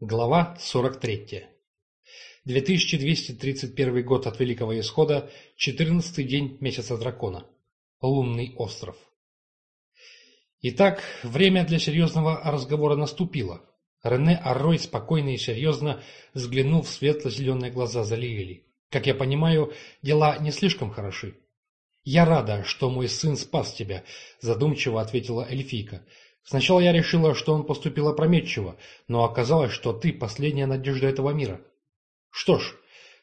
Глава 43. 2231 год от Великого Исхода, 14 день месяца дракона. Лунный остров. Итак, время для серьезного разговора наступило. Рене Аррой спокойно и серьезно взглянул в светло-зеленые глаза Залиэли. Как я понимаю, дела не слишком хороши. «Я рада, что мой сын спас тебя», – задумчиво ответила эльфийка. Сначала я решила, что он поступил опрометчиво, но оказалось, что ты последняя надежда этого мира. Что ж,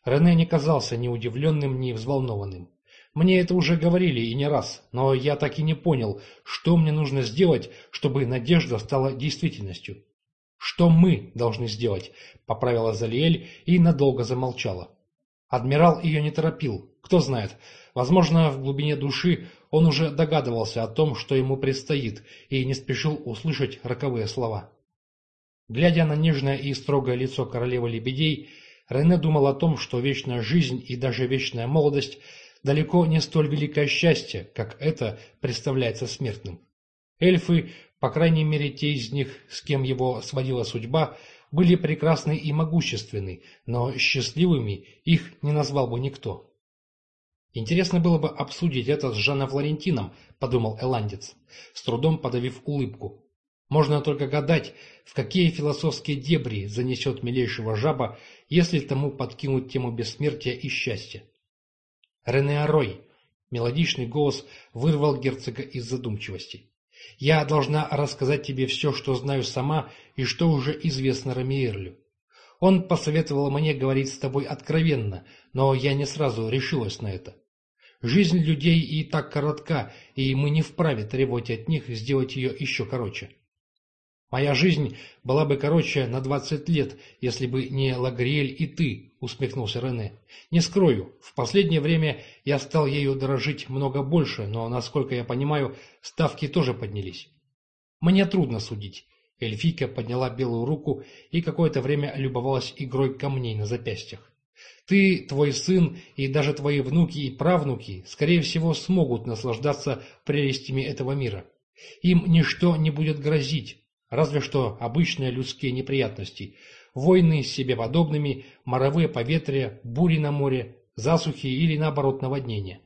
Рене не казался ни удивленным, ни взволнованным. Мне это уже говорили и не раз, но я так и не понял, что мне нужно сделать, чтобы надежда стала действительностью. Что мы должны сделать, поправила Залиэль и надолго замолчала. Адмирал ее не торопил. Кто знает, возможно, в глубине души он уже догадывался о том, что ему предстоит, и не спешил услышать роковые слова. Глядя на нежное и строгое лицо королевы лебедей, Рене думал о том, что вечная жизнь и даже вечная молодость далеко не столь великое счастье, как это представляется смертным. Эльфы, по крайней мере те из них, с кем его сводила судьба, были прекрасны и могущественны, но счастливыми их не назвал бы никто. «Интересно было бы обсудить это с Жаном Флорентином», – подумал Эландец, с трудом подавив улыбку. «Можно только гадать, в какие философские дебри занесет милейшего жаба, если тому подкинуть тему бессмертия и счастья». «Рене Арой», – мелодичный голос вырвал герцога из задумчивости. «Я должна рассказать тебе все, что знаю сама и что уже известно Рамиерлю. Он посоветовал мне говорить с тобой откровенно, но я не сразу решилась на это. Жизнь людей и так коротка, и мы не вправе требовать от них сделать ее еще короче. Моя жизнь была бы короче на двадцать лет, если бы не Лагриэль и ты, усмехнулся Рене. Не скрою, в последнее время я стал ею дорожить много больше, но, насколько я понимаю, ставки тоже поднялись. Мне трудно судить. Эльфийка подняла белую руку и какое-то время любовалась игрой камней на запястьях. Ты, твой сын и даже твои внуки и правнуки, скорее всего, смогут наслаждаться прелестями этого мира. Им ничто не будет грозить, разве что обычные людские неприятности. Войны с себе подобными, моровые поветрия, бури на море, засухи или, наоборот, наводнения.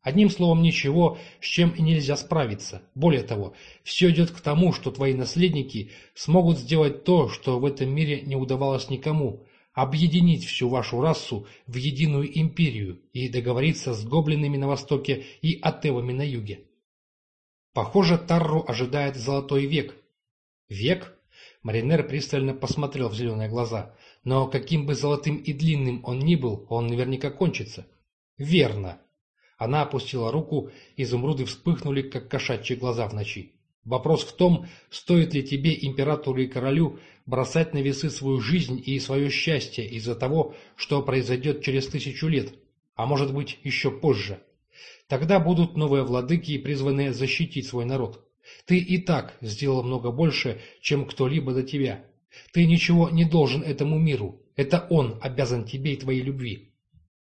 Одним словом, ничего, с чем нельзя справиться. Более того, все идет к тому, что твои наследники смогут сделать то, что в этом мире не удавалось никому, объединить всю вашу расу в единую империю и договориться с гоблинами на востоке и атевами на юге. Похоже, Тарру ожидает золотой век. Век? Маринер пристально посмотрел в зеленые глаза. Но каким бы золотым и длинным он ни был, он наверняка кончится. Верно. Она опустила руку, изумруды вспыхнули, как кошачьи глаза в ночи. Вопрос в том, стоит ли тебе, императору и королю, бросать на весы свою жизнь и свое счастье из-за того, что произойдет через тысячу лет, а может быть еще позже. Тогда будут новые владыки, призванные защитить свой народ. Ты и так сделал много больше, чем кто-либо до тебя. Ты ничего не должен этому миру. Это он обязан тебе и твоей любви.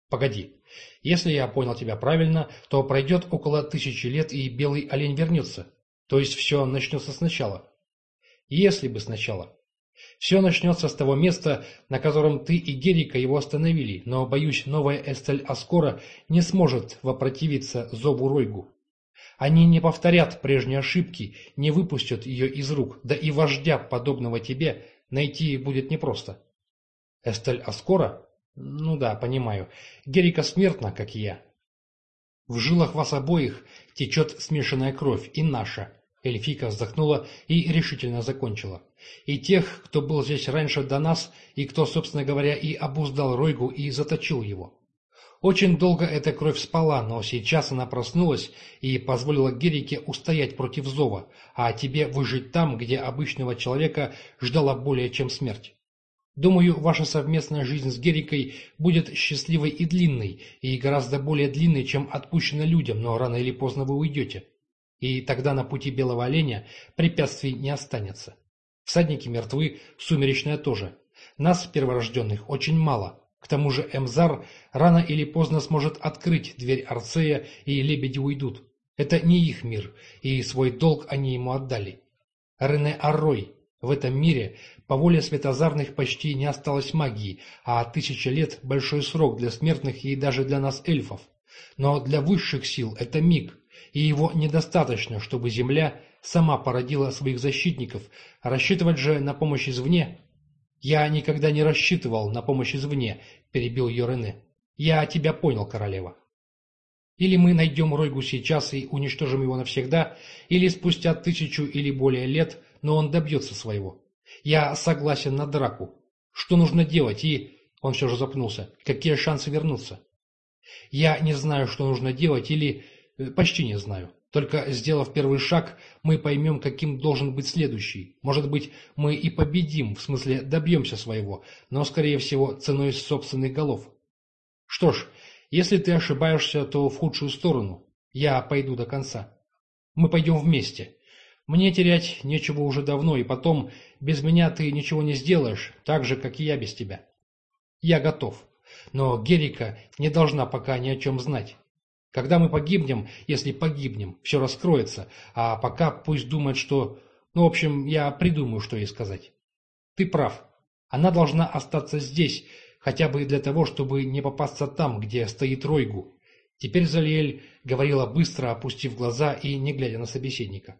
Погоди. Если я понял тебя правильно, то пройдет около тысячи лет, и белый олень вернется. То есть все начнется сначала. Если бы сначала. Все начнется с того места, на котором ты и Герика его остановили, но, боюсь, новая Эстель Аскора не сможет вопротивиться зову Ройгу. Они не повторят прежние ошибки, не выпустят ее из рук, да и вождя, подобного тебе, найти будет непросто. Эстель Аскора? Ну да, понимаю. Герика смертна, как и я. В жилах вас обоих течет смешанная кровь, и наша. Эльфика вздохнула и решительно закончила. «И тех, кто был здесь раньше до нас, и кто, собственно говоря, и обуздал Ройгу и заточил его. Очень долго эта кровь спала, но сейчас она проснулась и позволила Герике устоять против зова, а тебе выжить там, где обычного человека ждала более чем смерть. Думаю, ваша совместная жизнь с Герикой будет счастливой и длинной, и гораздо более длинной, чем отпущена людям, но рано или поздно вы уйдете и тогда на пути белого оленя препятствий не останется. Всадники мертвы, сумеречная тоже. Нас, перворожденных, очень мало. К тому же Эмзар рано или поздно сможет открыть дверь Арцея, и лебеди уйдут. Это не их мир, и свой долг они ему отдали. Рене Аррой, В этом мире по воле светозарных почти не осталось магии, а тысяча лет – большой срок для смертных и даже для нас эльфов. Но для высших сил это миг, и его недостаточно, чтобы Земля сама породила своих защитников, рассчитывать же на помощь извне... «Я никогда не рассчитывал на помощь извне», – перебил ее «Я тебя понял, королева». Или мы найдем Ройгу сейчас и уничтожим его навсегда, или спустя тысячу или более лет, но он добьется своего. Я согласен на драку. Что нужно делать и... Он все же запнулся. Какие шансы вернуться? Я не знаю, что нужно делать или... Э, почти не знаю. Только сделав первый шаг, мы поймем, каким должен быть следующий. Может быть, мы и победим, в смысле добьемся своего, но, скорее всего, ценой собственных голов. Что ж, если ты ошибаешься, то в худшую сторону. Я пойду до конца. Мы пойдем вместе. Мне терять нечего уже давно, и потом, без меня ты ничего не сделаешь, так же, как и я без тебя. Я готов. Но Герика не должна пока ни о чем знать. Когда мы погибнем, если погибнем, все раскроется, а пока пусть думает, что... Ну, в общем, я придумаю, что ей сказать. Ты прав. Она должна остаться здесь, хотя бы для того, чтобы не попасться там, где стоит Ройгу. Теперь Залиэль говорила быстро, опустив глаза и не глядя на собеседника.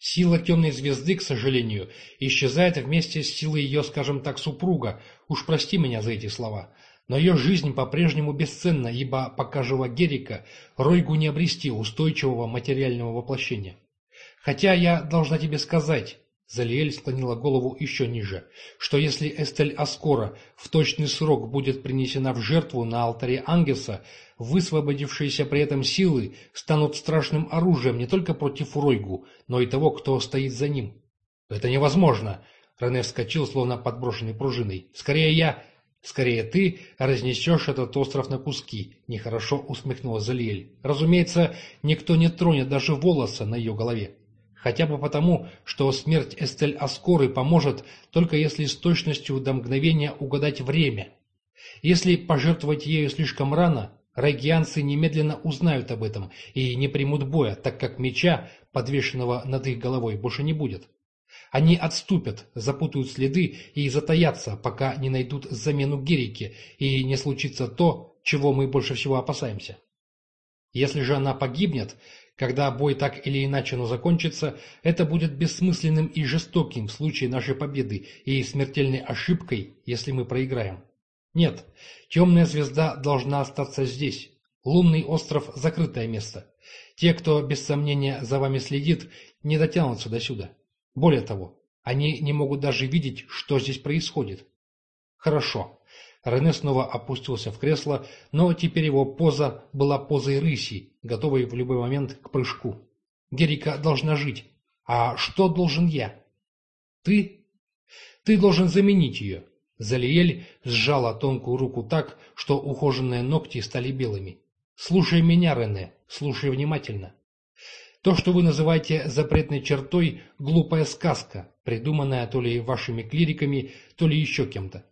Сила темной звезды, к сожалению, исчезает вместе с силой ее, скажем так, супруга. Уж прости меня за эти слова. Но ее жизнь по-прежнему бесценна, ибо, пока жива Герика, Ройгу не обрести устойчивого материального воплощения. Хотя я должна тебе сказать, Залиэль склонила голову еще ниже, что если Эстель Аскора в точный срок будет принесена в жертву на алтаре Ангеса, высвободившиеся при этом силы станут страшным оружием не только против Ройгу, но и того, кто стоит за ним. «Это невозможно!» Рене вскочил, словно подброшенный пружиной. «Скорее я...» «Скорее ты разнесешь этот остров на куски», — нехорошо усмехнула Залиэль. «Разумеется, никто не тронет даже волоса на ее голове. Хотя бы потому, что смерть Эстель Аскоры поможет, только если с точностью до мгновения угадать время. Если пожертвовать ею слишком рано, райгианцы немедленно узнают об этом и не примут боя, так как меча, подвешенного над их головой, больше не будет. Они отступят, запутают следы и затаятся, пока не найдут замену Герике, и не случится то, чего мы больше всего опасаемся. Если же она погибнет, когда бой так или иначе но закончится, это будет бессмысленным и жестоким в случае нашей победы и смертельной ошибкой, если мы проиграем. Нет, темная звезда должна остаться здесь. Лунный остров – закрытое место. Те, кто без сомнения за вами следит, не дотянутся до сюда. Более того, они не могут даже видеть, что здесь происходит. Хорошо. Рене снова опустился в кресло, но теперь его поза была позой рыси, готовой в любой момент к прыжку. Герика должна жить. А что должен я? Ты? Ты должен заменить ее. Залиэль сжала тонкую руку так, что ухоженные ногти стали белыми. Слушай меня, Рене, слушай внимательно. То, что вы называете запретной чертой, глупая сказка, придуманная то ли вашими клириками, то ли еще кем-то.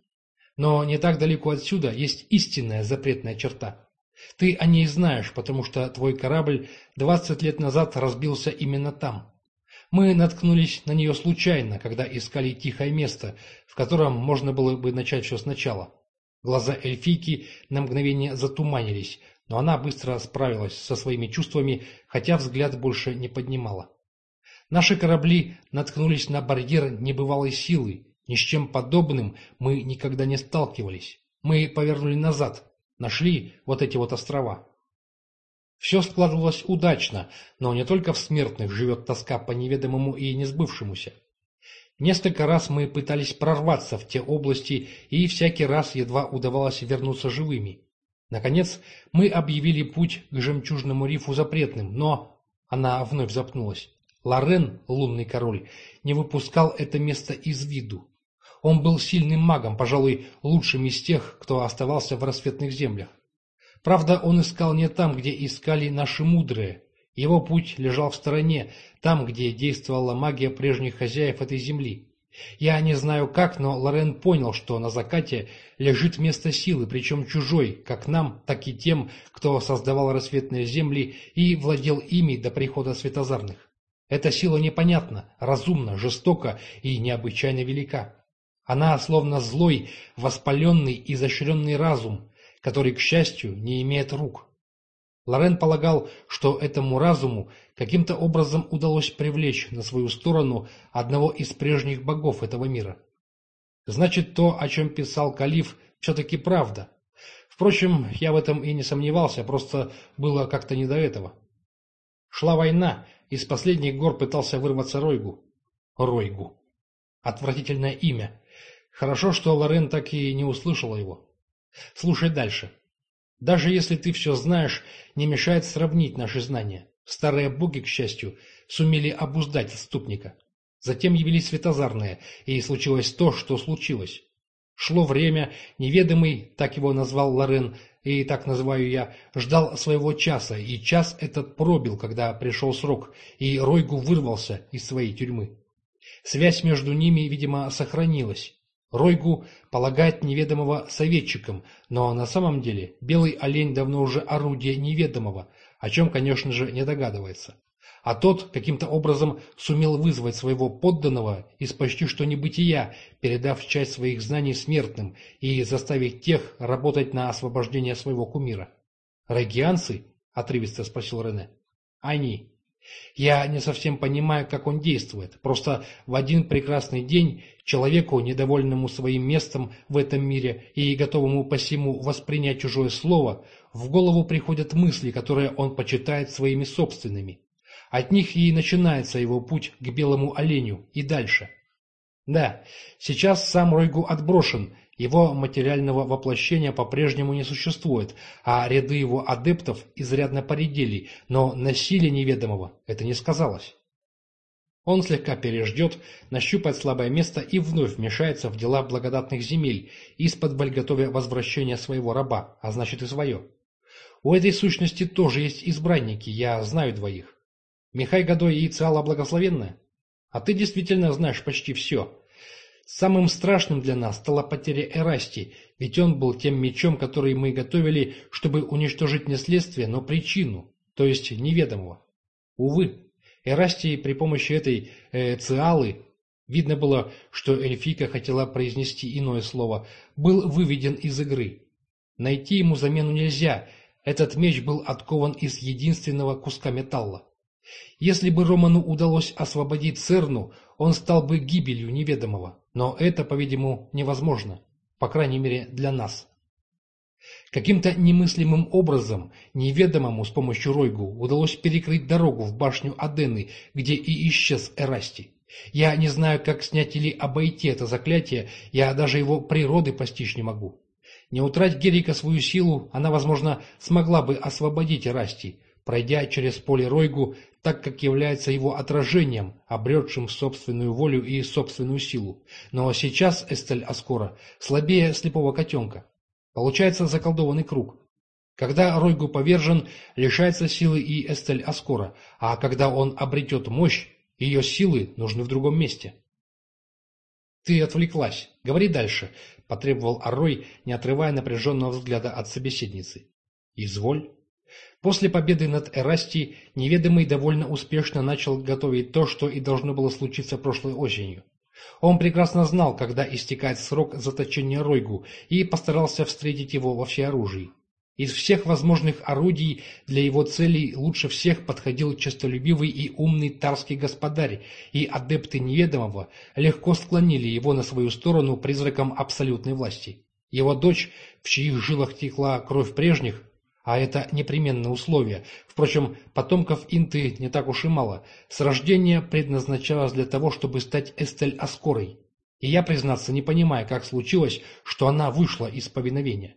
Но не так далеко отсюда есть истинная запретная черта. Ты о ней знаешь, потому что твой корабль 20 лет назад разбился именно там. Мы наткнулись на нее случайно, когда искали тихое место, в котором можно было бы начать все сначала. Глаза эльфийки на мгновение затуманились, но она быстро справилась со своими чувствами, хотя взгляд больше не поднимала. Наши корабли наткнулись на барьер небывалой силы. Ни с чем подобным мы никогда не сталкивались. Мы повернули назад, нашли вот эти вот острова. Все складывалось удачно, но не только в смертных живет тоска по неведомому и несбывшемуся. Несколько раз мы пытались прорваться в те области, и всякий раз едва удавалось вернуться живыми. Наконец, мы объявили путь к жемчужному рифу запретным, но... Она вновь запнулась. Лорен, лунный король, не выпускал это место из виду. Он был сильным магом, пожалуй, лучшим из тех, кто оставался в рассветных землях. Правда, он искал не там, где искали наши мудрые. Его путь лежал в стороне, там, где действовала магия прежних хозяев этой земли. Я не знаю как, но Лорен понял, что на закате лежит место силы, причем чужой, как нам, так и тем, кто создавал рассветные земли и владел ими до прихода светозарных. Эта сила непонятна, разумна, жестока и необычайно велика. Она словно злой, воспаленный, изощренный разум, который, к счастью, не имеет рук. Лорен полагал, что этому разуму каким-то образом удалось привлечь на свою сторону одного из прежних богов этого мира. Значит, то, о чем писал Калиф, все-таки правда. Впрочем, я в этом и не сомневался, просто было как-то не до этого. Шла война, из последних гор пытался вырваться Ройгу. Ройгу. Отвратительное имя. Хорошо, что Лорен так и не услышала его. Слушай дальше. Даже если ты все знаешь, не мешает сравнить наши знания. Старые боги, к счастью, сумели обуздать отступника. Затем явились светозарные, и случилось то, что случилось. Шло время, неведомый, так его назвал Лорен, и так называю я, ждал своего часа, и час этот пробил, когда пришел срок, и Ройгу вырвался из своей тюрьмы. Связь между ними, видимо, сохранилась. Ройгу полагает неведомого советчиком, но на самом деле белый олень давно уже орудие неведомого, о чем, конечно же, не догадывается. А тот каким-то образом сумел вызвать своего подданного из почти что небытия, передав часть своих знаний смертным и заставить тех работать на освобождение своего кумира. «Регианцы?» — отрывисто спросил Рене. «Они. Я не совсем понимаю, как он действует. Просто в один прекрасный день человеку, недовольному своим местом в этом мире и готовому посему воспринять чужое слово, в голову приходят мысли, которые он почитает своими собственными. От них и начинается его путь к белому оленю и дальше. Да, сейчас сам Ройгу отброшен, его материального воплощения по-прежнему не существует, а ряды его адептов изрядно поредели, но насилие неведомого это не сказалось. Он слегка переждет, нащупает слабое место и вновь вмешается в дела благодатных земель, из-под готовя возвращения своего раба, а значит и свое. У этой сущности тоже есть избранники, я знаю двоих. Михай Годой и Циала Благословенная? А ты действительно знаешь почти все. Самым страшным для нас стала потеря Эрасти, ведь он был тем мечом, который мы готовили, чтобы уничтожить не следствие, но причину, то есть неведомого. Увы, Эрасти при помощи этой э, циалы, видно было, что эльфийка хотела произнести иное слово, был выведен из игры. Найти ему замену нельзя, этот меч был откован из единственного куска металла. Если бы Роману удалось освободить Церну, он стал бы гибелью неведомого, но это, по-видимому, невозможно, по крайней мере для нас. Каким-то немыслимым образом, неведомому с помощью Ройгу, удалось перекрыть дорогу в башню Адены, где и исчез Эрасти. Я не знаю, как снять или обойти это заклятие, я даже его природы постичь не могу. Не утрать Герика свою силу, она, возможно, смогла бы освободить Эрасти, пройдя через поле Ройгу, так как является его отражением, обретшим собственную волю и собственную силу. Но сейчас Эстель Аскора слабее слепого котенка. Получается заколдованный круг. Когда Ройгу повержен, лишается силы и Эстель Аскора, а когда он обретет мощь, ее силы нужны в другом месте. «Ты отвлеклась. Говори дальше», — потребовал Аррой, не отрывая напряженного взгляда от собеседницы. «Изволь». После победы над Эрасти неведомый довольно успешно начал готовить то, что и должно было случиться прошлой осенью. Он прекрасно знал, когда истекает срок заточения Ройгу, и постарался встретить его во всеоружии. Из всех возможных орудий для его целей лучше всех подходил честолюбивый и умный тарский господарь, и адепты неведомого легко склонили его на свою сторону призраком абсолютной власти. Его дочь, в чьих жилах текла кровь прежних, а это непременное условие. Впрочем, потомков Инты не так уж и мало. С рождения предназначалось для того, чтобы стать Эстель-Аскорой. И я, признаться, не понимаю, как случилось, что она вышла из повиновения.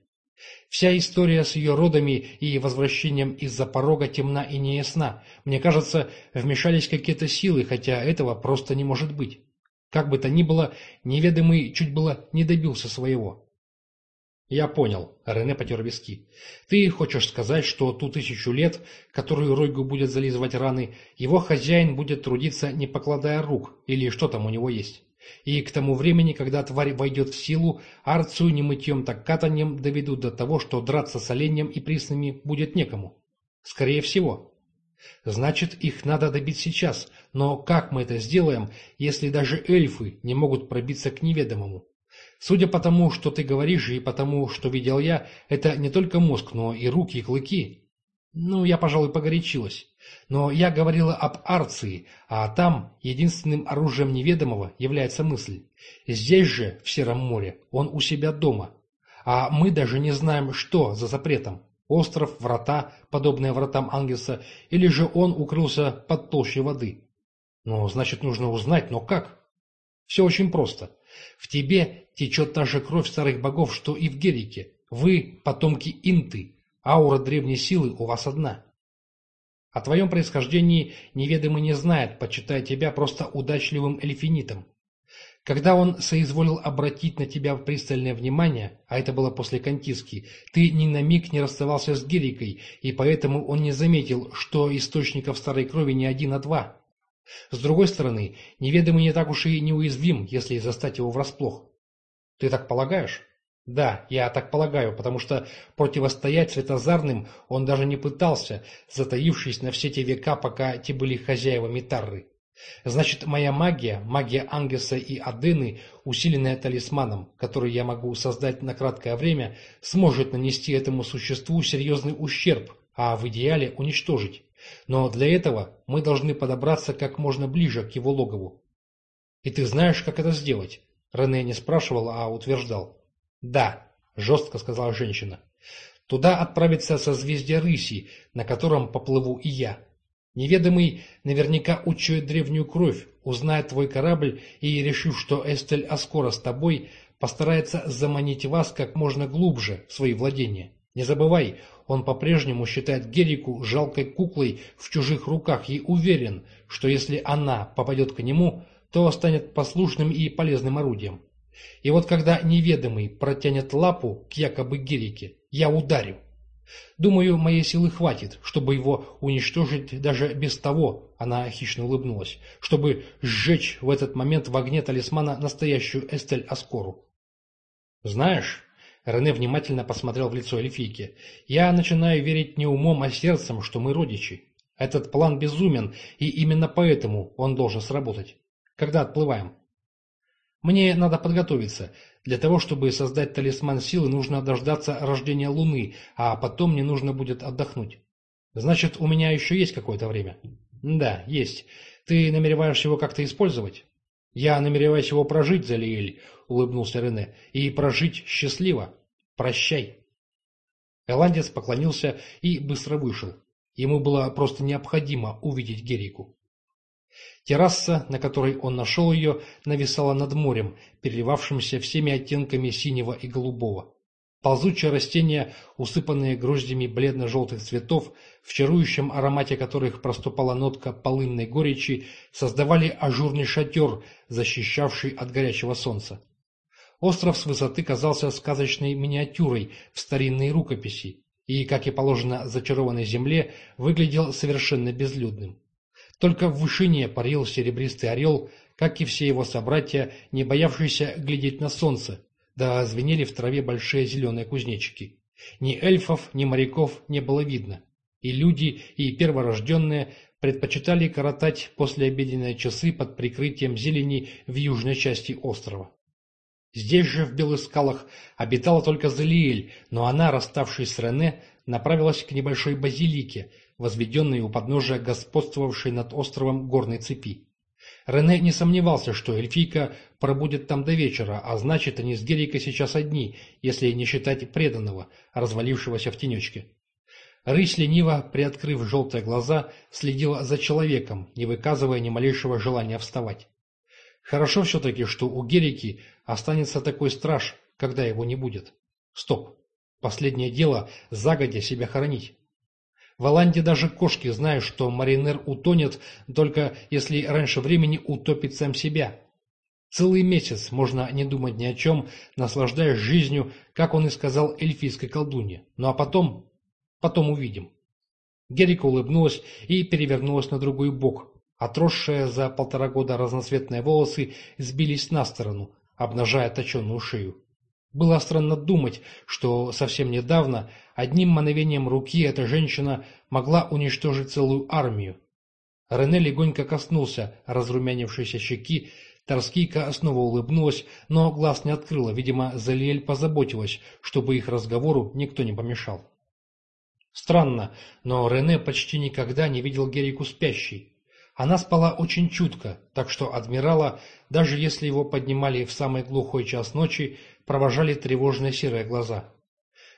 Вся история с ее родами и возвращением из-за порога темна и неясна. Мне кажется, вмешались какие-то силы, хотя этого просто не может быть. Как бы то ни было, неведомый чуть было не добился своего. «Я понял», — Рене потер виски. «Ты хочешь сказать, что ту тысячу лет, которую Ройгу будет зализывать раны, его хозяин будет трудиться, не покладая рук, или что там у него есть? И к тому времени, когда тварь войдет в силу, Арцию не мытьем, так катаньем доведут до того, что драться с оленем и приснами будет некому? Скорее всего». Значит, их надо добить сейчас. Но как мы это сделаем, если даже эльфы не могут пробиться к неведомому? Судя по тому, что ты говоришь, и по тому, что видел я, это не только мозг, но и руки, и клыки. Ну, я, пожалуй, погорячилась. Но я говорила об Арции, а там единственным оружием неведомого является мысль. Здесь же, в Сером море, он у себя дома. А мы даже не знаем, что за запретом. Остров, врата, подобные вратам Ангеса, или же он укрылся под толщей воды. Ну, значит, нужно узнать, но как? Все очень просто. В тебе течет та же кровь старых богов, что и в Герике. Вы – потомки Инты. Аура древней силы у вас одна. О твоем происхождении неведомый не знает, почитая тебя просто удачливым эльфинитом. Когда он соизволил обратить на тебя пристальное внимание, а это было после Кантиски, ты ни на миг не расставался с Герикой, и поэтому он не заметил, что источников старой крови не один, а два. С другой стороны, неведомый не так уж и неуязвим, если застать его врасплох. Ты так полагаешь? Да, я так полагаю, потому что противостоять светозарным он даже не пытался, затаившись на все те века, пока те были хозяевами Тарры. Значит, моя магия, магия Ангеса и Адены, усиленная талисманом, который я могу создать на краткое время, сможет нанести этому существу серьезный ущерб, а в идеале уничтожить. Но для этого мы должны подобраться как можно ближе к его логову. И ты знаешь, как это сделать? Рене не спрашивал, а утверждал. «Да», — жестко сказала женщина. «Туда отправится созвездие рыси, на котором поплыву и я. Неведомый наверняка учует древнюю кровь, узнает твой корабль и, решив, что Эстель Аскора с тобой, постарается заманить вас как можно глубже в свои владения. Не забывай, он по-прежнему считает Герику жалкой куклой в чужих руках и уверен, что если она попадет к нему, то станет послушным и полезным орудием. И вот когда неведомый протянет лапу к якобы Герике, я ударю. Думаю, моей силы хватит, чтобы его уничтожить даже без того, она хищно улыбнулась, чтобы сжечь в этот момент в огне талисмана настоящую Эстель Аскору. Знаешь, Рене внимательно посмотрел в лицо эльфийки, я начинаю верить не умом, а сердцем, что мы родичи. Этот план безумен, и именно поэтому он должен сработать. Когда отплываем? Мне надо подготовиться. Для того, чтобы создать талисман силы, нужно дождаться рождения Луны, а потом мне нужно будет отдохнуть. Значит, у меня еще есть какое-то время? Да, есть. Ты намереваешься его как-то использовать? Я намереваюсь его прожить, Залиэль, улыбнулся Рене, и прожить счастливо. Прощай. Эландец поклонился и быстро вышел. Ему было просто необходимо увидеть Герику. Терраса, на которой он нашел ее, нависала над морем, переливавшимся всеми оттенками синего и голубого. Ползучие растения, усыпанные гроздями бледно-желтых цветов, в чарующем аромате которых проступала нотка полынной горечи, создавали ажурный шатер, защищавший от горячего солнца. Остров с высоты казался сказочной миниатюрой в старинной рукописи и, как и положено зачарованной земле, выглядел совершенно безлюдным. Только в вышине парил серебристый орел, как и все его собратья, не боявшиеся глядеть на солнце, да звенели в траве большие зеленые кузнечики. Ни эльфов, ни моряков не было видно. И люди, и перворожденные предпочитали коротать послеобеденные часы под прикрытием зелени в южной части острова. Здесь же, в Белых скалах, обитала только Залиэль, но она, расставшись с Рене, направилась к небольшой базилике, возведенной у подножия господствовавшей над островом горной цепи. Рене не сомневался, что эльфийка пробудет там до вечера, а значит, они с Герикой сейчас одни, если не считать преданного, развалившегося в тенечке. Рысь лениво, приоткрыв желтые глаза, следила за человеком, не выказывая ни малейшего желания вставать. Хорошо все-таки, что у Герики останется такой страж, когда его не будет. Стоп. Последнее дело – загодя себя хоронить. В Оланде даже кошки знают, что маринер утонет, только если раньше времени утопит сам себя. Целый месяц можно не думать ни о чем, наслаждаясь жизнью, как он и сказал эльфийской колдунье. Ну а потом... потом увидим. Герика улыбнулась и перевернулась на другой бок. Отросшие за полтора года разноцветные волосы сбились на сторону, обнажая точеную шею. Было странно думать, что совсем недавно одним мановением руки эта женщина могла уничтожить целую армию. Рене легонько коснулся разрумянившейся щеки, Торскийка снова улыбнулась, но глаз не открыла, видимо, Залиэль позаботилась, чтобы их разговору никто не помешал. Странно, но Рене почти никогда не видел Герику спящей. Она спала очень чутко, так что адмирала, даже если его поднимали в самый глухой час ночи, провожали тревожные серые глаза.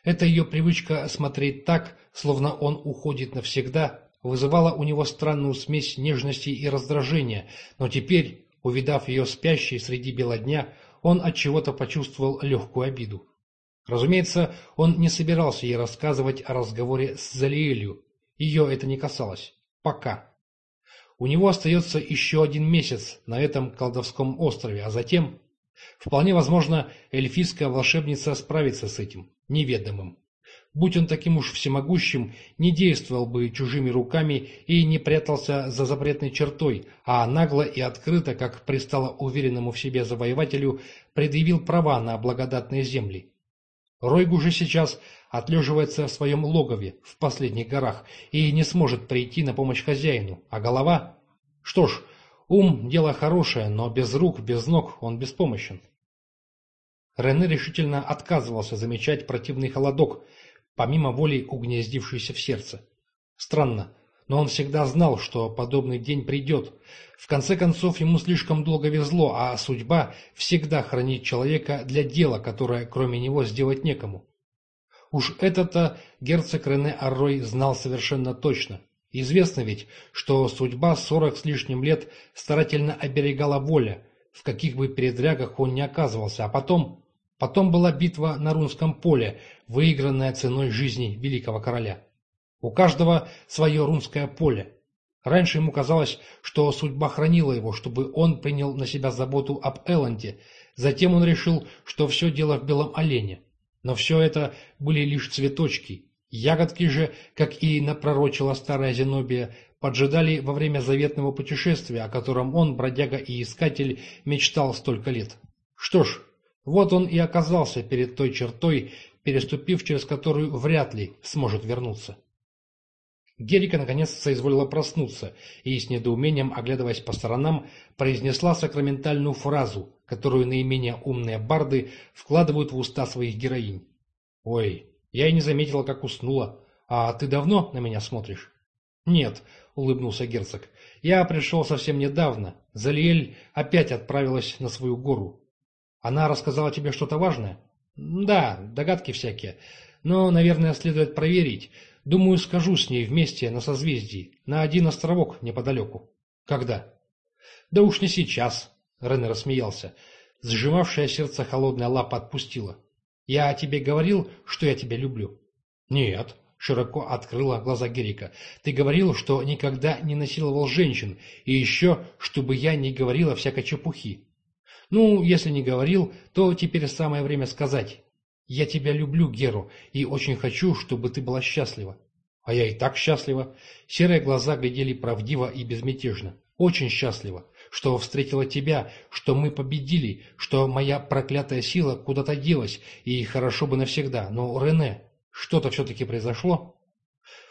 Эта ее привычка смотреть так, словно он уходит навсегда, вызывала у него странную смесь нежности и раздражения, но теперь, увидав ее спящей среди бела дня, он от чего то почувствовал легкую обиду. Разумеется, он не собирался ей рассказывать о разговоре с Залиэлью. Ее это не касалось. Пока. У него остается еще один месяц на этом колдовском острове, а затем... Вполне возможно, эльфийская волшебница справится с этим, неведомым. Будь он таким уж всемогущим, не действовал бы чужими руками и не прятался за запретной чертой, а нагло и открыто, как пристало уверенному в себе завоевателю, предъявил права на благодатные земли. Ройгу же сейчас отлеживается в своем логове в последних горах и не сможет прийти на помощь хозяину, а голова... Что ж, ум – дело хорошее, но без рук, без ног он беспомощен. Рене решительно отказывался замечать противный холодок, помимо воли угнездившийся в сердце. Странно, но он всегда знал, что подобный день придет. В конце концов, ему слишком долго везло, а судьба всегда хранит человека для дела, которое кроме него сделать некому. Уж это-то герцог Рене Аррой знал совершенно точно. Известно ведь, что судьба сорок с лишним лет старательно оберегала воля, в каких бы передрягах он ни оказывался, а потом... Потом была битва на Рунском поле, выигранная ценой жизни великого короля. У каждого свое рунское поле. Раньше ему казалось, что судьба хранила его, чтобы он принял на себя заботу об Элленде. Затем он решил, что все дело в белом олене. Но все это были лишь цветочки. Ягодки же, как и напророчила старая Зенобия, поджидали во время заветного путешествия, о котором он, бродяга и искатель, мечтал столько лет. Что ж, вот он и оказался перед той чертой, переступив через которую вряд ли сможет вернуться. Герика наконец соизволила проснуться и, с недоумением оглядываясь по сторонам, произнесла сакраментальную фразу, которую наименее умные барды вкладывают в уста своих героинь. «Ой, я и не заметила, как уснула. А ты давно на меня смотришь?» «Нет», — улыбнулся герцог, — «я пришел совсем недавно. Залиэль опять отправилась на свою гору. Она рассказала тебе что-то важное?» «Да, догадки всякие. Но, наверное, следует проверить». Думаю, скажу с ней вместе на созвездии, на один островок неподалеку. Когда? Да уж не сейчас, Рене рассмеялся. Сжимавшая сердце холодная лапа отпустила. Я тебе говорил, что я тебя люблю? Нет, широко открыла глаза Герика. Ты говорил, что никогда не насиловал женщин, и еще, чтобы я не говорила всякой чепухи. Ну, если не говорил, то теперь самое время сказать. Я тебя люблю, Геру, и очень хочу, чтобы ты была счастлива. А я и так счастлива. Серые глаза глядели правдиво и безмятежно. Очень счастлива, что встретила тебя, что мы победили, что моя проклятая сила куда-то делась, и хорошо бы навсегда. Но, Рене, что-то все-таки произошло?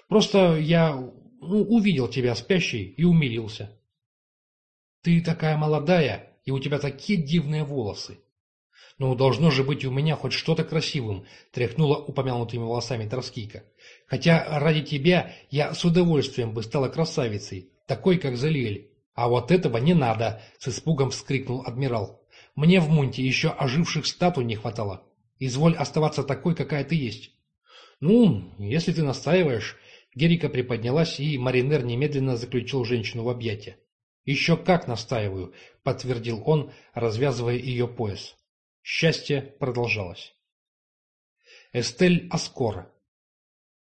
Просто я ну, увидел тебя спящей и умилился. Ты такая молодая, и у тебя такие дивные волосы. «Ну, должно же быть у меня хоть что-то красивым», — тряхнула упомянутыми волосами Троскийка. «Хотя ради тебя я с удовольствием бы стала красавицей, такой, как Залиэль. А вот этого не надо», — с испугом вскрикнул адмирал. «Мне в Мунте еще оживших стату не хватало. Изволь оставаться такой, какая ты есть». «Ну, если ты настаиваешь...» Герика приподнялась, и Маринер немедленно заключил женщину в объятия. «Еще как настаиваю», — подтвердил он, развязывая ее пояс. Счастье продолжалось. Эстель Аскора.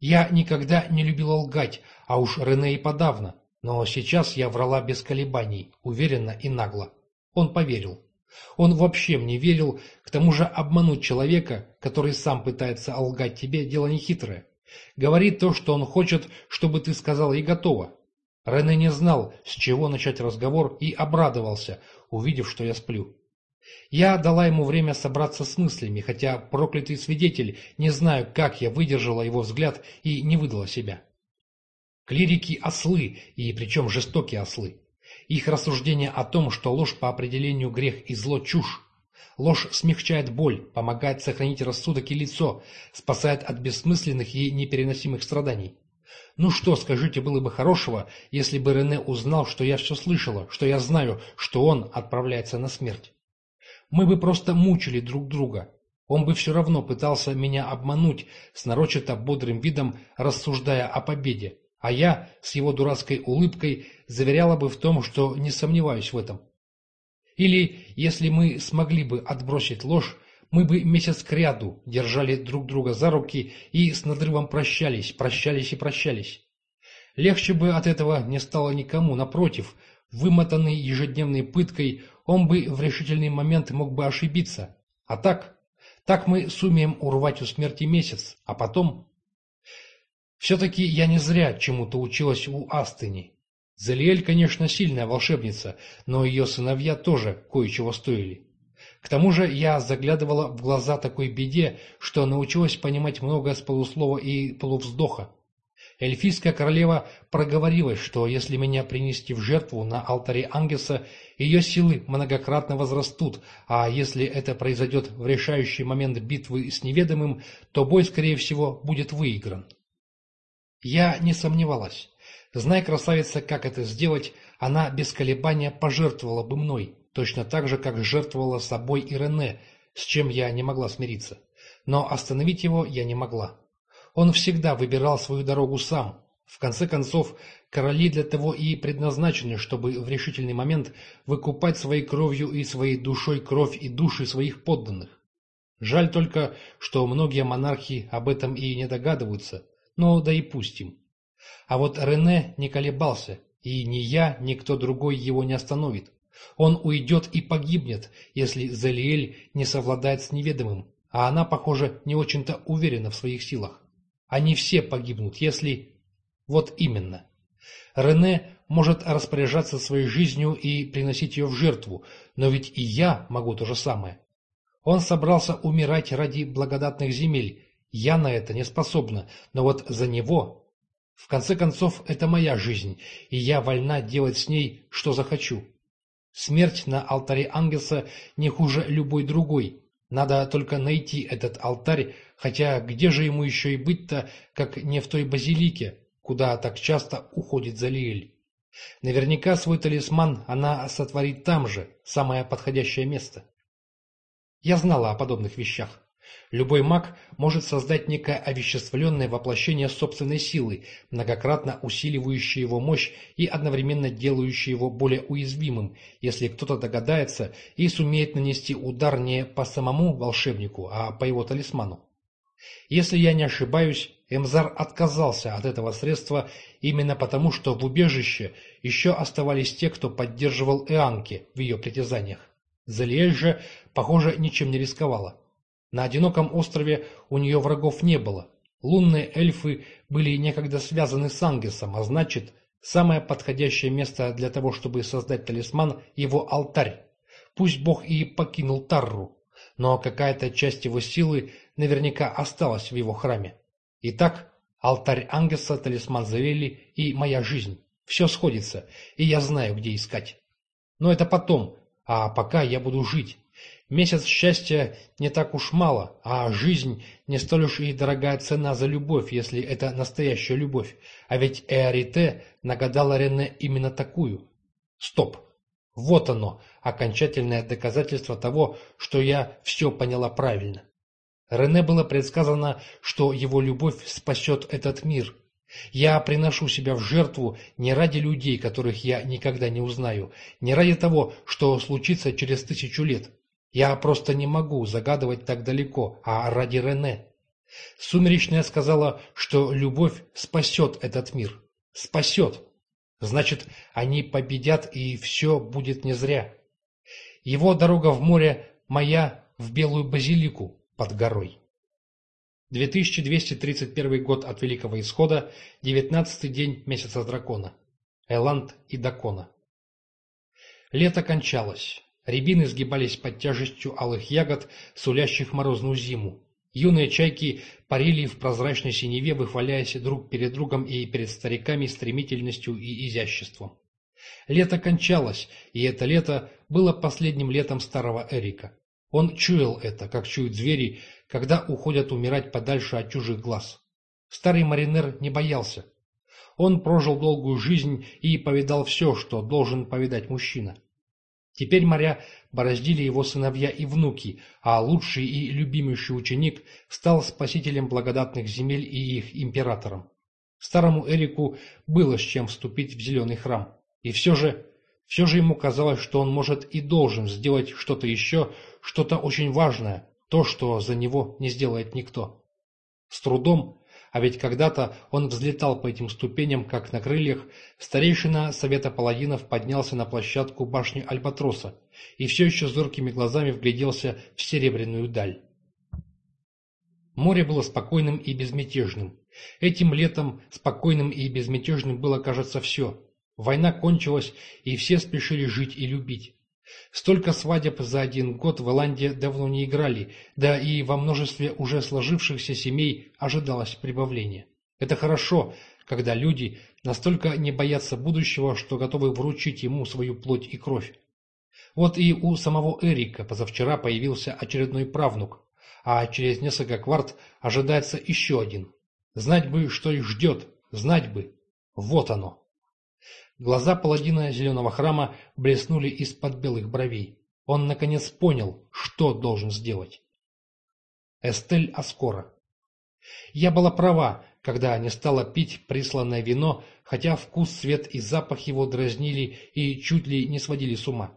Я никогда не любила лгать, а уж Рене и подавно, но сейчас я врала без колебаний, уверенно и нагло. Он поверил. Он вообще мне верил, к тому же обмануть человека, который сам пытается лгать тебе, дело нехитрое. Говорит то, что он хочет, чтобы ты сказала и готово. Рене не знал, с чего начать разговор, и обрадовался, увидев, что я сплю. Я дала ему время собраться с мыслями, хотя проклятый свидетель, не знаю, как я выдержала его взгляд и не выдала себя. Клирики – ослы, и причем жестокие ослы. Их рассуждение о том, что ложь по определению грех и зло – чушь. Ложь смягчает боль, помогает сохранить рассудок и лицо, спасает от бессмысленных и непереносимых страданий. Ну что, скажите, было бы хорошего, если бы Рене узнал, что я все слышала, что я знаю, что он отправляется на смерть? Мы бы просто мучили друг друга. Он бы все равно пытался меня обмануть, с нарочито бодрым видом рассуждая о победе, а я с его дурацкой улыбкой заверяла бы в том, что не сомневаюсь в этом. Или, если мы смогли бы отбросить ложь, мы бы месяц кряду держали друг друга за руки и с надрывом прощались, прощались и прощались. Легче бы от этого не стало никому, напротив, вымотанный ежедневной пыткой, он бы в решительный момент мог бы ошибиться. А так, так мы сумеем урвать у смерти месяц, а потом... Все-таки я не зря чему-то училась у Астыни. Залиэль, конечно, сильная волшебница, но ее сыновья тоже кое-чего стоили. К тому же я заглядывала в глаза такой беде, что научилась понимать многое с полуслова и полувздоха. Эльфийская королева проговорилась, что если меня принести в жертву на алтаре Ангеса, ее силы многократно возрастут, а если это произойдет в решающий момент битвы с неведомым, то бой, скорее всего, будет выигран. Я не сомневалась. Зная красавица, как это сделать, она без колебания пожертвовала бы мной, точно так же, как жертвовала собой и Рене, с чем я не могла смириться. Но остановить его я не могла. Он всегда выбирал свою дорогу сам. В конце концов, короли для того и предназначены, чтобы в решительный момент выкупать своей кровью и своей душой кровь и души своих подданных. Жаль только, что многие монархи об этом и не догадываются, но да и пустим. А вот Рене не колебался, и ни я, ни кто другой его не остановит. Он уйдет и погибнет, если Залиэль не совладает с неведомым, а она, похоже, не очень-то уверена в своих силах. Они все погибнут, если... Вот именно. Рене может распоряжаться своей жизнью и приносить ее в жертву, но ведь и я могу то же самое. Он собрался умирать ради благодатных земель. Я на это не способна, но вот за него... В конце концов, это моя жизнь, и я вольна делать с ней, что захочу. Смерть на алтаре Ангелса не хуже любой другой, надо только найти этот алтарь, хотя где же ему еще и быть-то, как не в той базилике, куда так часто уходит Залиэль. Наверняка свой талисман она сотворит там же, самое подходящее место. Я знала о подобных вещах. Любой маг может создать некое овеществленное воплощение собственной силы, многократно усиливающее его мощь и одновременно делающее его более уязвимым, если кто-то догадается и сумеет нанести удар не по самому волшебнику, а по его талисману. Если я не ошибаюсь, Эмзар отказался от этого средства именно потому, что в убежище еще оставались те, кто поддерживал Эанки в ее притязаниях. Залиэль же, похоже, ничем не рисковала. На одиноком острове у нее врагов не было. Лунные эльфы были некогда связаны с Ангесом, а значит, самое подходящее место для того, чтобы создать талисман – его алтарь. Пусть бог и покинул Тарру, но какая-то часть его силы наверняка осталась в его храме. Итак, алтарь Ангеса, талисман Завели и моя жизнь. Все сходится, и я знаю, где искать. Но это потом, а пока я буду жить, Месяц счастья не так уж мало, а жизнь не столь уж и дорогая цена за любовь, если это настоящая любовь. А ведь Эарите нагадала Рене именно такую. Стоп. Вот оно, окончательное доказательство того, что я все поняла правильно. Рене было предсказано, что его любовь спасет этот мир. Я приношу себя в жертву не ради людей, которых я никогда не узнаю, не ради того, что случится через тысячу лет. Я просто не могу загадывать так далеко, а ради Рене. Сумеречная сказала, что любовь спасет этот мир. Спасет. Значит, они победят, и все будет не зря. Его дорога в море моя в Белую Базилику под горой. 2231 год от Великого Исхода, 19 день месяца дракона. Эланд и Дакона. Лето кончалось. Рябины сгибались под тяжестью алых ягод, сулящих морозную зиму. Юные чайки парили в прозрачной синеве, выхваляясь друг перед другом и перед стариками стремительностью и изяществом. Лето кончалось, и это лето было последним летом старого Эрика. Он чуял это, как чуют звери, когда уходят умирать подальше от чужих глаз. Старый маринер не боялся. Он прожил долгую жизнь и повидал все, что должен повидать мужчина. Теперь моря бороздили его сыновья и внуки, а лучший и любимейший ученик стал спасителем благодатных земель и их императором. Старому Эрику было с чем вступить в зеленый храм. И все же, все же ему казалось, что он может и должен сделать что-то еще, что-то очень важное, то, что за него не сделает никто. С трудом, а ведь когда-то он взлетал по этим ступеням, как на крыльях, старейшина Совета Паладинов поднялся на площадку башни Альбатроса и все еще зоркими глазами вгляделся в серебряную даль. Море было спокойным и безмятежным. Этим летом спокойным и безмятежным было, кажется, все. Война кончилась, и все спешили жить и любить. Столько свадеб за один год в Иландии давно не играли, да и во множестве уже сложившихся семей ожидалось прибавление. Это хорошо, когда люди настолько не боятся будущего, что готовы вручить ему свою плоть и кровь. Вот и у самого Эрика позавчера появился очередной правнук, а через несколько кварт ожидается еще один. Знать бы, что их ждет, знать бы. Вот оно. Глаза паладина зеленого храма блеснули из-под белых бровей. Он, наконец, понял, что должен сделать. Эстель Аскора. Я была права, когда не стала пить присланное вино, хотя вкус, цвет и запах его дразнили и чуть ли не сводили с ума.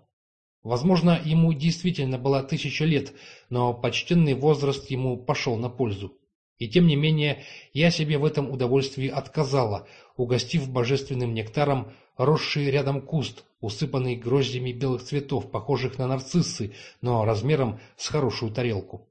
Возможно, ему действительно было тысяча лет, но почтенный возраст ему пошел на пользу. И тем не менее, я себе в этом удовольствии отказала, угостив божественным нектаром росший рядом куст, усыпанный гроздями белых цветов, похожих на нарциссы, но размером с хорошую тарелку.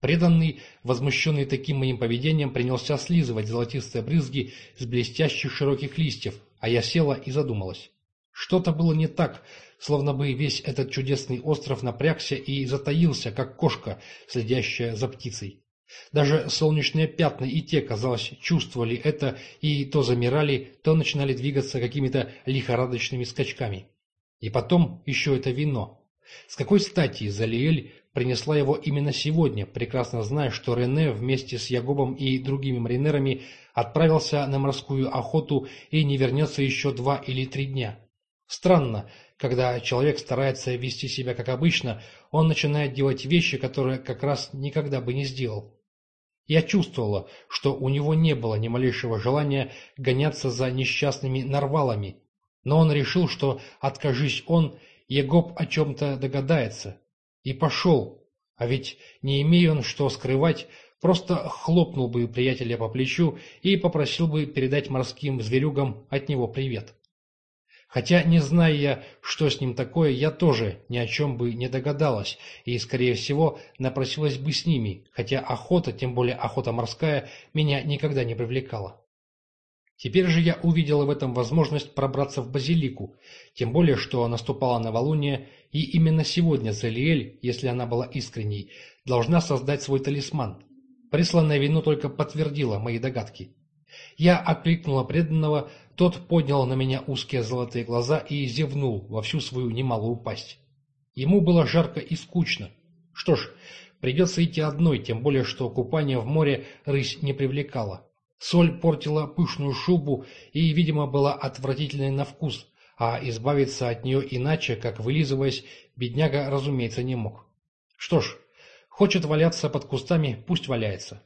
Преданный, возмущенный таким моим поведением, принялся слизывать золотистые брызги с блестящих широких листьев, а я села и задумалась. Что-то было не так, словно бы весь этот чудесный остров напрягся и затаился, как кошка, следящая за птицей. Даже солнечные пятна и те, казалось, чувствовали это и то замирали, то начинали двигаться какими-то лихорадочными скачками. И потом еще это вино. С какой стати Залиэль принесла его именно сегодня, прекрасно зная, что Рене вместе с Ягобом и другими маринерами отправился на морскую охоту и не вернется еще два или три дня. Странно, когда человек старается вести себя как обычно, он начинает делать вещи, которые как раз никогда бы не сделал. Я чувствовала, что у него не было ни малейшего желания гоняться за несчастными нарвалами, но он решил, что, откажись он, Егоб о чем-то догадается. И пошел. А ведь, не имея он что скрывать, просто хлопнул бы приятеля по плечу и попросил бы передать морским зверюгам от него привет. Хотя, не зная я, что с ним такое, я тоже ни о чем бы не догадалась, и, скорее всего, напросилась бы с ними, хотя охота, тем более охота морская, меня никогда не привлекала. Теперь же я увидела в этом возможность пробраться в базилику, тем более, что наступала новолуние, и именно сегодня Залиэль, если она была искренней, должна создать свой талисман. Присланное вино только подтвердило мои догадки. Я окликнула преданного, тот поднял на меня узкие золотые глаза и зевнул во всю свою немалую пасть. Ему было жарко и скучно. Что ж, придется идти одной, тем более, что купание в море рысь не привлекала. Соль портила пышную шубу и, видимо, была отвратительной на вкус, а избавиться от нее иначе, как вылизываясь, бедняга, разумеется, не мог. Что ж, хочет валяться под кустами, пусть валяется.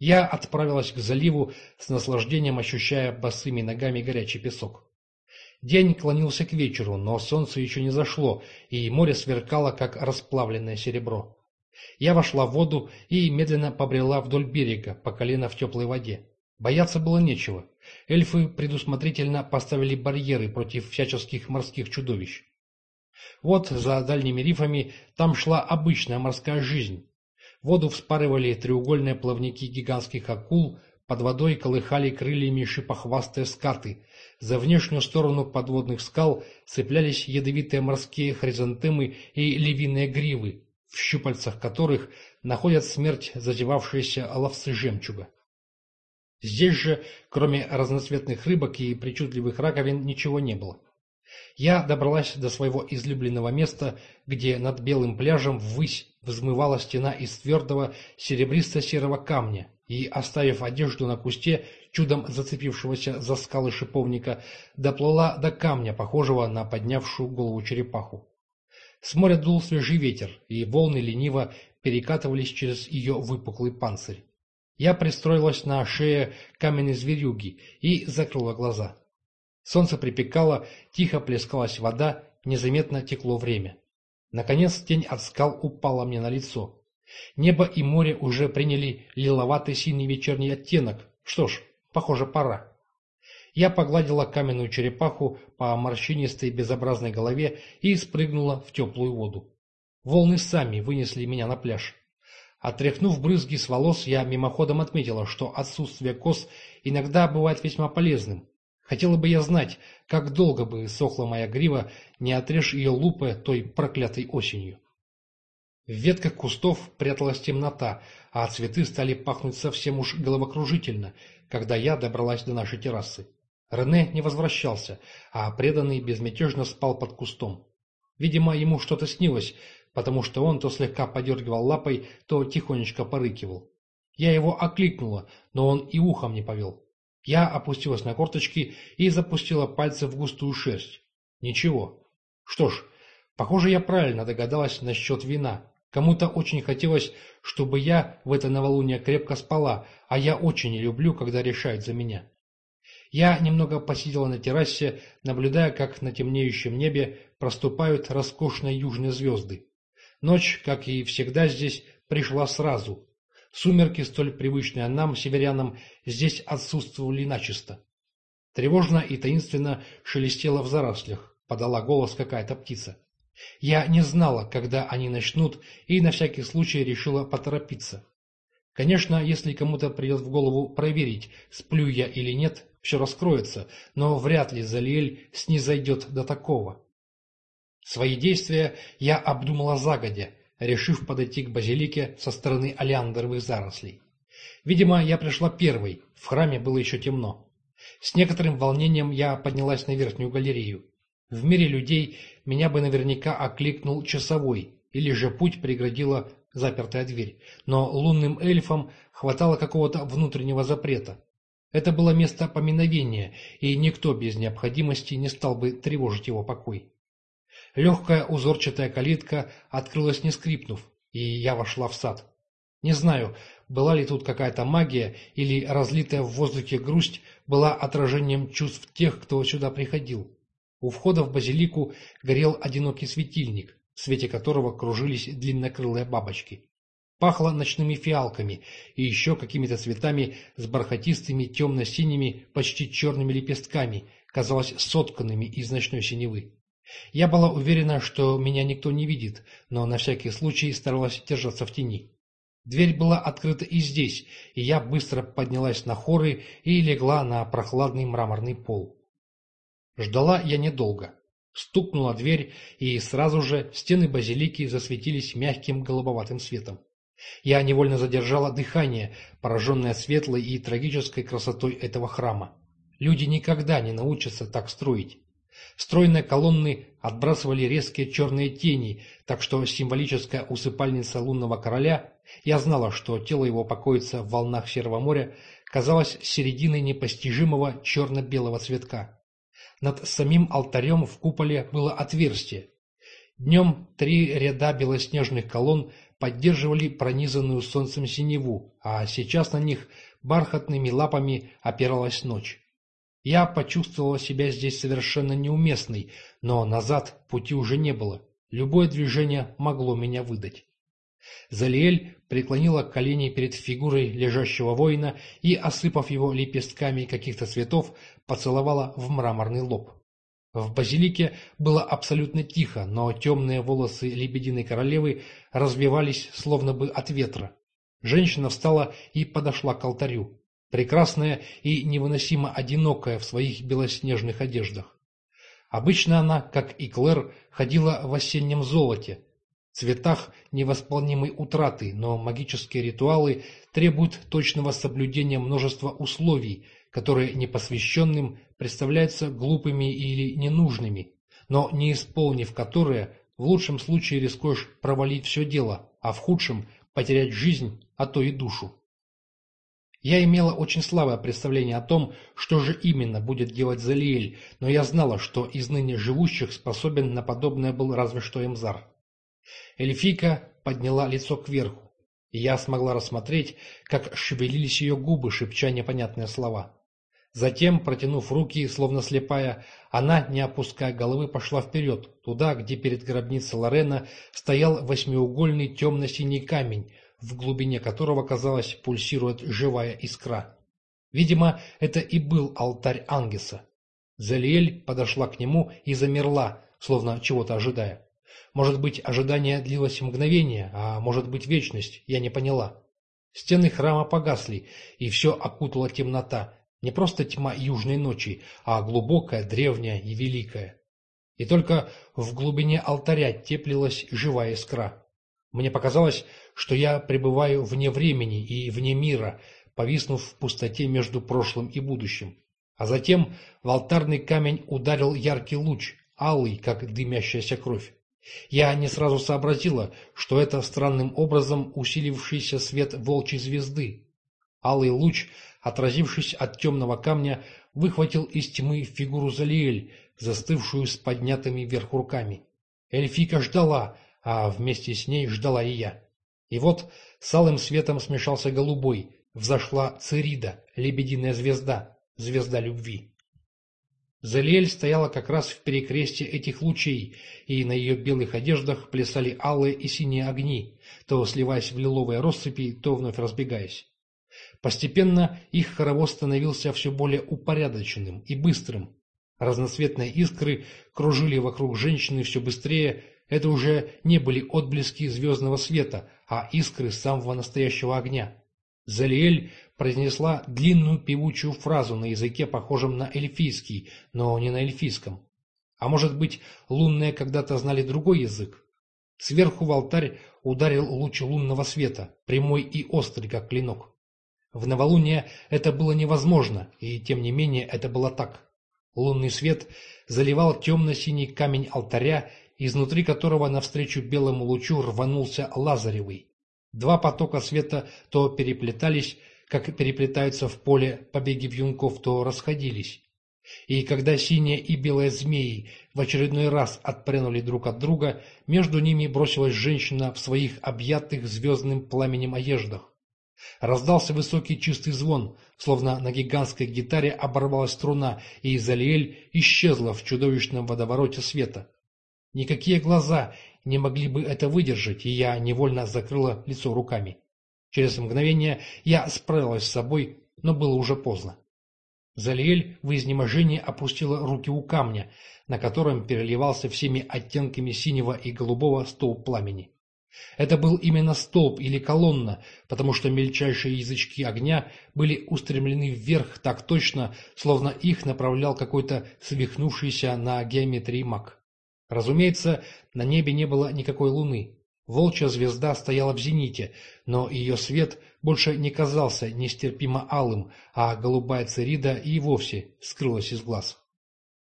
Я отправилась к заливу, с наслаждением ощущая босыми ногами горячий песок. День клонился к вечеру, но солнце еще не зашло, и море сверкало, как расплавленное серебро. Я вошла в воду и медленно побрела вдоль берега, по колено в теплой воде. Бояться было нечего. Эльфы предусмотрительно поставили барьеры против всяческих морских чудовищ. Вот за дальними рифами там шла обычная морская жизнь. Воду вспарывали треугольные плавники гигантских акул, под водой колыхали крыльями шипохвастые скаты. За внешнюю сторону подводных скал цеплялись ядовитые морские хризантемы и львиные гривы, в щупальцах которых находят смерть зазевавшиеся ловцы жемчуга. Здесь же, кроме разноцветных рыбок и причудливых раковин, ничего не было. Я добралась до своего излюбленного места, где над белым пляжем ввысь взмывала стена из твердого серебристо-серого камня, и, оставив одежду на кусте, чудом зацепившегося за скалы шиповника, доплыла до камня, похожего на поднявшую голову черепаху. С моря дул свежий ветер, и волны лениво перекатывались через ее выпуклый панцирь. Я пристроилась на шее каменной зверюги и закрыла глаза. Солнце припекало, тихо плескалась вода, незаметно текло время. Наконец тень от скал упала мне на лицо. Небо и море уже приняли лиловатый синий вечерний оттенок. Что ж, похоже, пора. Я погладила каменную черепаху по морщинистой безобразной голове и спрыгнула в теплую воду. Волны сами вынесли меня на пляж. Отряхнув брызги с волос, я мимоходом отметила, что отсутствие кос иногда бывает весьма полезным. Хотела бы я знать, как долго бы сохла моя грива, не отрежь ее лупы той проклятой осенью. В ветках кустов пряталась темнота, а цветы стали пахнуть совсем уж головокружительно, когда я добралась до нашей террасы. Рене не возвращался, а преданный безмятежно спал под кустом. Видимо, ему что-то снилось, потому что он то слегка подергивал лапой, то тихонечко порыкивал. Я его окликнула, но он и ухом не повел. Я опустилась на корточки и запустила пальцы в густую шерсть. Ничего. Что ж, похоже, я правильно догадалась насчет вина. Кому-то очень хотелось, чтобы я в это новолуние крепко спала, а я очень не люблю, когда решают за меня. Я немного посидела на террасе, наблюдая, как на темнеющем небе проступают роскошные южные звезды. Ночь, как и всегда здесь, пришла сразу. Сумерки, столь привычные нам, северянам, здесь отсутствовали начисто. Тревожно и таинственно шелестело в зарослях, подала голос какая-то птица. Я не знала, когда они начнут, и на всякий случай решила поторопиться. Конечно, если кому-то придет в голову проверить, сплю я или нет, все раскроется, но вряд ли Залиэль снизойдет до такого. Свои действия я обдумала загодя, решив подойти к базилике со стороны олеандровых зарослей. Видимо, я пришла первой, в храме было еще темно. С некоторым волнением я поднялась на верхнюю галерею. В мире людей меня бы наверняка окликнул часовой, или же путь преградила запертая дверь, но лунным эльфам хватало какого-то внутреннего запрета. Это было место поминовения, и никто без необходимости не стал бы тревожить его покой. Легкая узорчатая калитка открылась не скрипнув, и я вошла в сад. Не знаю, была ли тут какая-то магия, или разлитая в воздухе грусть была отражением чувств тех, кто сюда приходил. У входа в базилику горел одинокий светильник, в свете которого кружились длиннокрылые бабочки. Пахло ночными фиалками и еще какими-то цветами с бархатистыми темно-синими, почти черными лепестками, казалось сотканными из ночной синевы. Я была уверена, что меня никто не видит, но на всякий случай старалась держаться в тени. Дверь была открыта и здесь, и я быстро поднялась на хоры и легла на прохладный мраморный пол. Ждала я недолго. Стукнула дверь, и сразу же стены базилики засветились мягким голубоватым светом. Я невольно задержала дыхание, пораженное светлой и трагической красотой этого храма. Люди никогда не научатся так строить. Стройные колонны отбрасывали резкие черные тени, так что символическая усыпальница лунного короля, я знала, что тело его покоится в волнах Серого моря, казалась серединой непостижимого черно-белого цветка. Над самим алтарем в куполе было отверстие. Днем три ряда белоснежных колонн поддерживали пронизанную солнцем синеву, а сейчас на них бархатными лапами опиралась ночь. Я почувствовала себя здесь совершенно неуместной, но назад пути уже не было. Любое движение могло меня выдать. Залиэль преклонила колени перед фигурой лежащего воина и, осыпав его лепестками каких-то цветов, поцеловала в мраморный лоб. В базилике было абсолютно тихо, но темные волосы лебединой королевы развивались словно бы от ветра. Женщина встала и подошла к алтарю. Прекрасная и невыносимо одинокая в своих белоснежных одеждах. Обычно она, как и Клэр, ходила в осеннем золоте, цветах невосполнимой утраты, но магические ритуалы требуют точного соблюдения множества условий, которые непосвященным представляются глупыми или ненужными, но не исполнив которые, в лучшем случае рискуешь провалить все дело, а в худшем – потерять жизнь, а то и душу. Я имела очень слабое представление о том, что же именно будет делать Залиэль, но я знала, что из ныне живущих способен на подобное был разве что Эмзар. Эльфийка подняла лицо кверху, и я смогла рассмотреть, как шевелились ее губы, шепча непонятные слова. Затем, протянув руки, словно слепая, она, не опуская головы, пошла вперед, туда, где перед гробницей Лорена стоял восьмиугольный темно-синий камень, в глубине которого, казалось, пульсирует живая искра. Видимо, это и был алтарь Ангеса. Залиэль подошла к нему и замерла, словно чего-то ожидая. Может быть, ожидание длилось мгновение, а может быть вечность, я не поняла. Стены храма погасли, и все окутала темнота, не просто тьма южной ночи, а глубокая, древняя и великая. И только в глубине алтаря теплилась живая искра. Мне показалось, что я пребываю вне времени и вне мира, повиснув в пустоте между прошлым и будущим. А затем в алтарный камень ударил яркий луч, алый, как дымящаяся кровь. Я не сразу сообразила, что это странным образом усилившийся свет волчьей звезды. Алый луч, отразившись от темного камня, выхватил из тьмы фигуру Залиэль, застывшую с поднятыми вверх руками. Эльфика ждала, а вместе с ней ждала и я. И вот с алым светом смешался голубой, взошла Цирида, лебединая звезда, звезда любви. Залиэль стояла как раз в перекрестье этих лучей, и на ее белых одеждах плясали алые и синие огни, то сливаясь в лиловые россыпи, то вновь разбегаясь. Постепенно их хоровод становился все более упорядоченным и быстрым. Разноцветные искры кружили вокруг женщины все быстрее, это уже не были отблески звездного света, а искры самого настоящего огня. Залиэль произнесла длинную певучую фразу на языке, похожем на эльфийский, но не на эльфийском. А может быть, лунные когда-то знали другой язык? Сверху в алтарь ударил луч лунного света, прямой и острый, как клинок. В новолуние это было невозможно, и тем не менее это было так. Лунный свет заливал темно-синий камень алтаря, изнутри которого навстречу белому лучу рванулся Лазаревый. Два потока света то переплетались, как переплетаются в поле побеги вьюнков, то расходились. И когда синие и белые змеи в очередной раз отпрянули друг от друга, между ними бросилась женщина в своих объятых звездным пламенем одеждах. Раздался высокий чистый звон, словно на гигантской гитаре оборвалась струна, и Изалиэль исчезла в чудовищном водовороте света. Никакие глаза не могли бы это выдержать, и я невольно закрыла лицо руками. Через мгновение я справилась с собой, но было уже поздно. Залиэль в изнеможении опустила руки у камня, на котором переливался всеми оттенками синего и голубого столб пламени. Это был именно столб или колонна, потому что мельчайшие язычки огня были устремлены вверх так точно, словно их направлял какой-то свихнувшийся на геометрии маг. Разумеется, на небе не было никакой луны. Волчья звезда стояла в зените, но ее свет больше не казался нестерпимо алым, а голубая цирида и вовсе скрылась из глаз.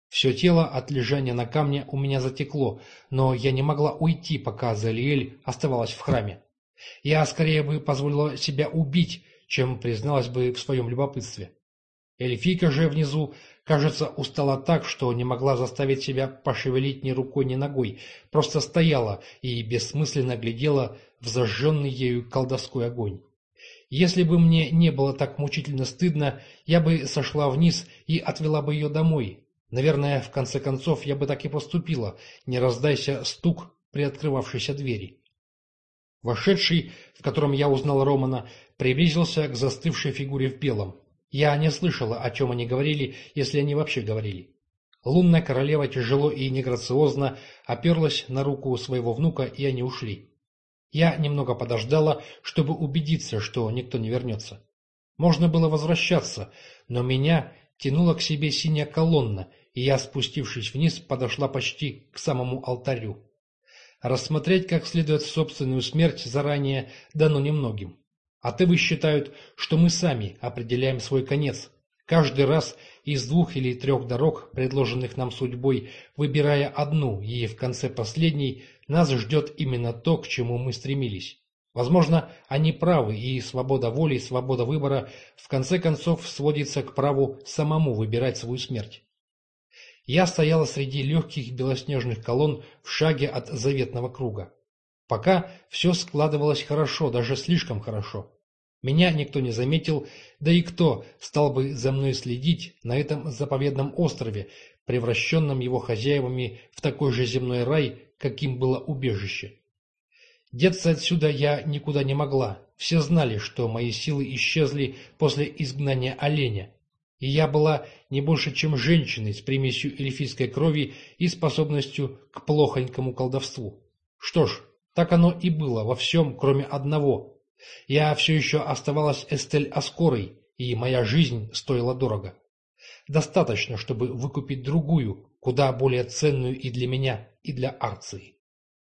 Все тело от лежания на камне у меня затекло, но я не могла уйти, пока Залиэль оставалась в храме. Я скорее бы позволила себя убить, чем призналась бы в своем любопытстве. Эльфийка же внизу Кажется, устала так, что не могла заставить себя пошевелить ни рукой, ни ногой, просто стояла и бессмысленно глядела в зажженный ею колдовской огонь. Если бы мне не было так мучительно стыдно, я бы сошла вниз и отвела бы ее домой. Наверное, в конце концов, я бы так и поступила, не раздайся стук при открывавшейся двери. Вошедший, в котором я узнал Романа, приблизился к застывшей фигуре в белом. Я не слышала, о чем они говорили, если они вообще говорили. Лунная королева тяжело и неграциозно оперлась на руку своего внука, и они ушли. Я немного подождала, чтобы убедиться, что никто не вернется. Можно было возвращаться, но меня тянула к себе синяя колонна, и я, спустившись вниз, подошла почти к самому алтарю. Рассмотреть как следует собственную смерть заранее дано немногим. А ты считают, что мы сами определяем свой конец, каждый раз из двух или трех дорог, предложенных нам судьбой, выбирая одну, и в конце последней, нас ждет именно то, к чему мы стремились. Возможно, они правы, и свобода воли, свобода выбора в конце концов сводится к праву самому выбирать свою смерть. Я стояла среди легких белоснежных колонн в шаге от заветного круга. Пока все складывалось хорошо, даже слишком хорошо. Меня никто не заметил, да и кто стал бы за мной следить на этом заповедном острове, превращенном его хозяевами в такой же земной рай, каким было убежище. Деться отсюда я никуда не могла. Все знали, что мои силы исчезли после изгнания оленя. И я была не больше, чем женщиной с примесью эльфийской крови и способностью к плохонькому колдовству. Что ж, так оно и было во всем, кроме одного. Я все еще оставалась Эстель Аскорой, и моя жизнь стоила дорого. Достаточно, чтобы выкупить другую, куда более ценную и для меня, и для Арции.